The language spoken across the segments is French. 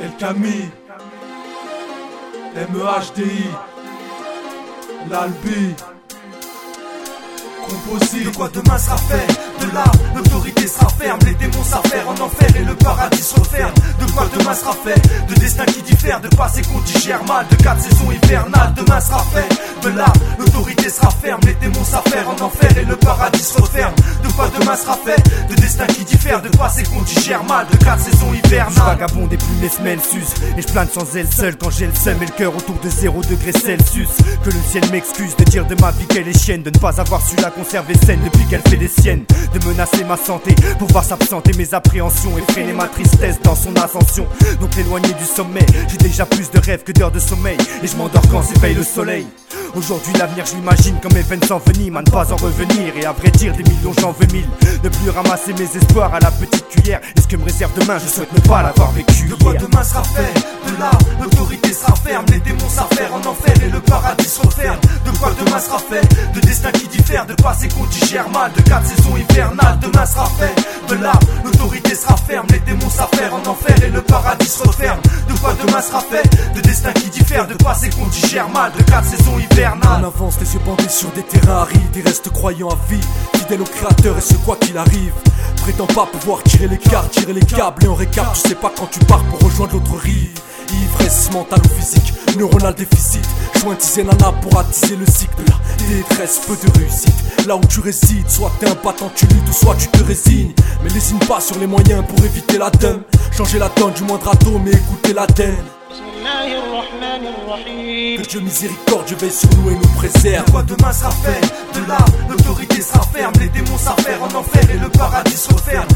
El Camille, MEHDI, l'Albi, composite. De quoi demain sera fait De là, l'autorité sera ferme, les démons s'affairent en enfer et le paradis se referme. De quoi demain sera fait De destin qui diffère, de passé qu'on digère mal, de quatre saisons hivernales. Demain sera fait De là, ferme, les démons s'affairent en enfer et le paradis se referme. De quoi demain sera fait De destin qui diffère, de passé qu'on digère mal, de quatre saisons hivernales. Vagabond des plumes, les semaines s'usent Et je plane sans elle seul quand j'ai le seum et le cœur autour de 0 degré Celsius Que le ciel m'excuse de dire de ma vie qu'elle est chienne De ne pas avoir su la conserver saine depuis qu'elle fait des siennes De menacer ma santé pour voir s'absenter mes appréhensions Et freiner ma tristesse dans son ascension Donc éloigné du sommet J'ai déjà plus de rêves que d'heures de sommeil Et je m'endors quand s'éveille le soleil Aujourd'hui l'avenir je l'imagine comme mes veines s'enveniment à ne pas en revenir. Et à vrai dire des millions j'en veux mille. Ne plus ramasser mes espoirs à la petite cuillère. Et ce que me réserve demain je souhaite ne pas l'avoir vécu De quoi demain sera fait De là, l'autorité sera ferme, les démons s'affairent en enfer et le paradis se referme. De quoi demain sera fait De destin qui diffère, de passé qu'on digère mal, de quatre saisons hivernales. Demain sera fait. De là, l'autorité sera ferme, les démons s'affairent en enfer et le paradis se referme. De quoi demain sera fait De destin qui diffère, de passé qu'on digère mal, de quatre saisons On hivernales. avance les yeux bandés sur des terrains arides, des restes croyants à vie, fidèles au créateur et ce quoi qu'il arrive. Prétends pas pouvoir tirer les cartes, tirer les câbles et en récap, tu sais pas quand tu pars pour rejoindre l'autre rive. Ivresse mentale ou physique, neuronal déficit. Joint tisé nana pour attiser le cycle détresse, peu de réussite. Là où tu résides, soit t'es un battant, tu luttes ou soit tu te résignes. Mais lésine pas sur les moyens pour éviter la dème changer la donne du moindre atome et écouter la daine. Que Dieu miséricordieux veille sur nous et nous préserve. De Quoi demain sera fait, de là l'autorité sera ferme, les démons s'affairent en enfer et le paradis se referme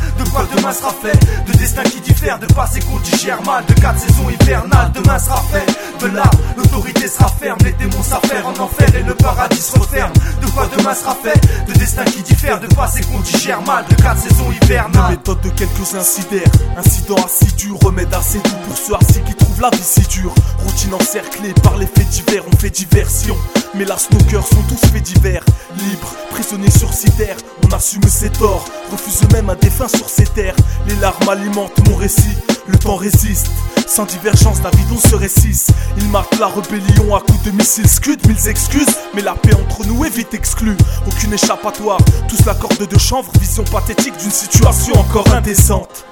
demain sera fait De destin qui diffère, de passé qu'on digère mal, de quatre saisons hivernales. Demain sera fait De là, l'autorité sera ferme, les démons s'affairent en enfer et le paradis se referme. De quoi demain sera fait? De destin qui diffère, de passé qu'on digère mal, de quatre saisons La hivernales. méthode de quelques incidents, incidents assidus, remède assez doux pour ceux assis qui trouvent la vie si dure. Routine encerclée par les faits divers, on fait diversion. Mais nos cœurs sont tous faits divers. Libres, prisonniers sur ces terres, on assume ses torts, refuse même un défunt sur ces terres. Les larmes alimentent mon récit, le temps résiste. Sans divergence, Davidon se récisse. Il marque la rébellion à coups de missiles scud, mille excuses. Mais la paix entre nous est vite exclue. Aucune échappatoire, tous la corde de chanvre, vision pathétique d'une situation encore indécente.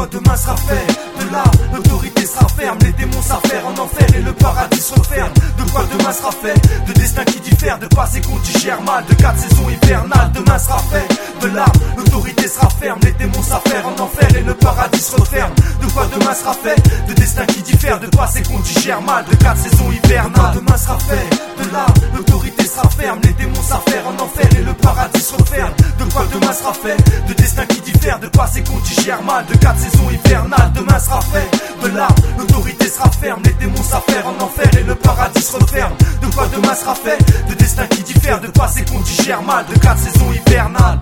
Quoi demain sera fait De là, l'autorité sera ferme, les démons s'affairent en enfer et le paradis se referme. De quoi demain sera fait? De destin qui diffère, de passé qu'on digère mal, de quatre saisons hivernales. Demain sera fait De là, l'autorité sera ferme, les démons s'affairent en enfer et le paradis se referme. De quoi demain sera fait? De destin qui diffère, de passé qu'on digère mal, de quatre saisons hivernales. Demain sera fait De là, l'autorité sera ferme, les démons s'affairent en enfer et le paradis se referme. De quoi demain sera fait? De destin qui de passé qu'on digère mal, de quatre saisons hivernales. Demain sera fait De là, l'autorité sera ferme, les démons s'affairent en enfer et le paradis se referme. De quoi demain sera fait? De destin qui diffère, de passé qu'on digère mal, de quatre saisons hivernales.